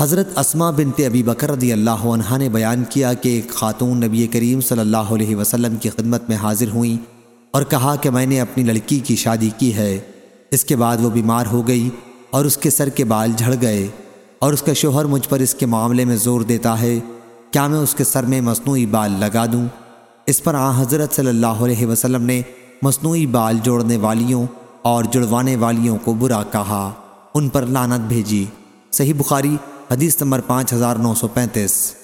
حضرت اسما بنت ابی بکر رضی اللہ عنہ نے بیان کیا کہ ایک خاتون نبی کریم صلی اللہ علیہ وسلم کی خدمت میں حاضر ہوئیں اور کہا کہ میں نے اپنی لڑکی کی شادی کی ہے۔ اس کے بعد وہ بیمار ہو گئی اور اس کے سر کے بال جھڑ گئے اور اس کا شوہر مجھ پر اس کے معاملے میں زور دیتا ہے۔ کیا میں اس کے سر میں مصنوعی بال لگا دوں؟ اس پر آن حضرت صلی اللہ علیہ وسلم نے مصنوعی بال جوڑنے والیوں اور جڑوانے والیوں کو برا کہا۔ ان پر لانت بھیجی۔ صحیح بخاری حدیث نمبر پانچ ہزار نو سو پینتیس۔